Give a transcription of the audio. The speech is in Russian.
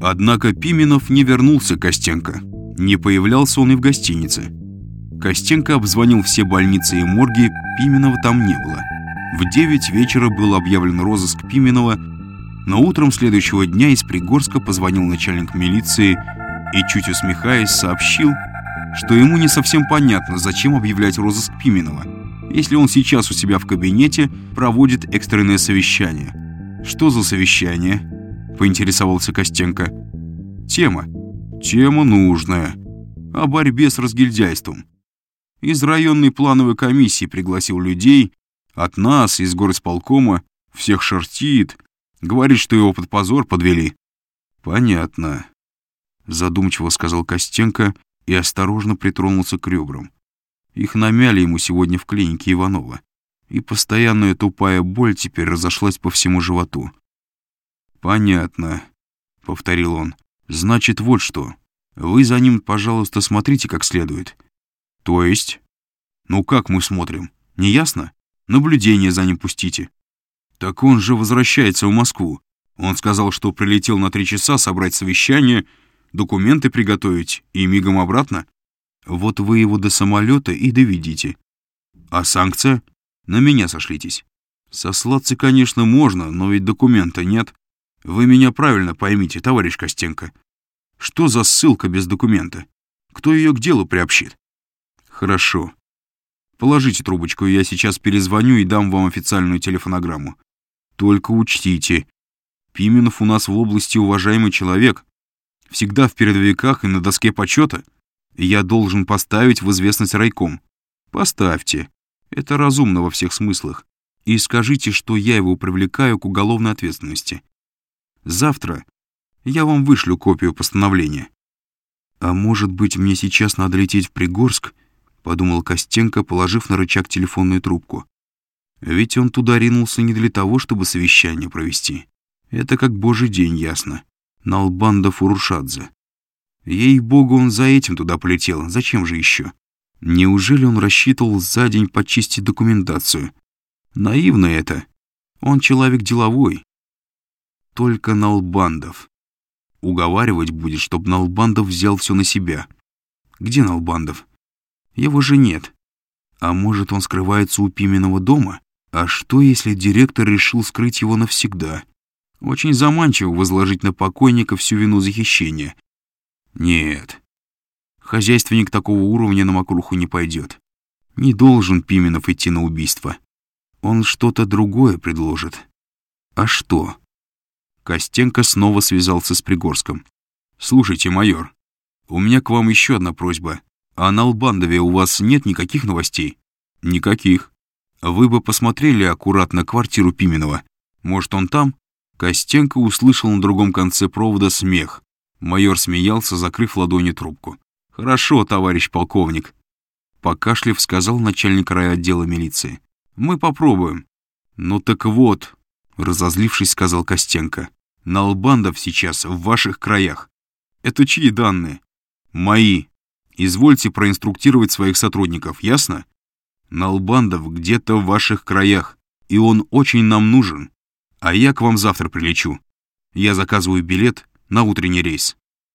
Однако Пименов не вернулся Костенко. Не появлялся он и в гостинице. Костенко обзвонил все больницы и морги, Пименова там не было. В 9 вечера был объявлен розыск Пименова, но утром следующего дня из Пригорска позвонил начальник милиции и, чуть усмехаясь, сообщил, что ему не совсем понятно, зачем объявлять розыск Пименова, если он сейчас у себя в кабинете проводит экстренное совещание. «Что за совещание?» — поинтересовался Костенко. «Тема. Тема нужная. О борьбе с разгильдяйством. Из районной плановой комиссии пригласил людей, от нас, из горосполкома, всех шортит, говорит, что его под позор подвели». «Понятно», — задумчиво сказал Костенко и осторожно притронулся к ребрам. Их намяли ему сегодня в клинике Иванова, и постоянная тупая боль теперь разошлась по всему животу. «Понятно», — повторил он. «Значит, вот что. Вы за ним, пожалуйста, смотрите как следует». «То есть?» «Ну как мы смотрим? Не ясно? Наблюдение за ним пустите». «Так он же возвращается в Москву. Он сказал, что прилетел на три часа собрать совещание, документы приготовить и мигом обратно. Вот вы его до самолета и доведите. А санкция? На меня сошлитесь. Сослаться, конечно, можно, но ведь документа нет. Вы меня правильно поймите, товарищ Костенко. Что за ссылка без документа? Кто ее к делу приобщит? Хорошо. Положите трубочку, я сейчас перезвоню и дам вам официальную телефонограмму. Только учтите, Пименов у нас в области уважаемый человек, всегда в передовиках и на доске почета. Я должен поставить в известность райком. Поставьте. Это разумно во всех смыслах. И скажите, что я его привлекаю к уголовной ответственности. Завтра я вам вышлю копию постановления. А может быть, мне сейчас надо лететь в Пригорск? Подумал Костенко, положив на рычаг телефонную трубку. Ведь он туда ринулся не для того, чтобы совещание провести. Это как божий день ясно. Налбанда Фурушадзе. Ей-богу, он за этим туда полетел. Зачем же еще? Неужели он рассчитывал за день почистить документацию? Наивно это. Он человек деловой. Только Налбандов. Уговаривать будет, чтобы Налбандов взял все на себя. Где Налбандов? Его же нет. А может, он скрывается у Пименного дома? А что, если директор решил скрыть его навсегда? Очень заманчиво возложить на покойника всю вину за хищение. Нет, хозяйственник такого уровня на мокруху не пойдет. Не должен Пименов идти на убийство. Он что-то другое предложит. А что? Костенко снова связался с Пригорском. «Слушайте, майор, у меня к вам еще одна просьба. А на Албандове у вас нет никаких новостей?» «Никаких. Вы бы посмотрели аккуратно квартиру Пименова. Может, он там?» Костенко услышал на другом конце провода смех. Майор смеялся, закрыв ладони трубку. «Хорошо, товарищ полковник», — покашлив сказал начальник райотдела милиции. «Мы попробуем». «Ну так вот», — разозлившись, сказал Костенко, «Налбандов сейчас в ваших краях». «Это чьи данные?» «Мои. Извольте проинструктировать своих сотрудников, ясно?» «Налбандов где-то в ваших краях, и он очень нам нужен. А я к вам завтра прилечу. Я заказываю билет на утренний рейс.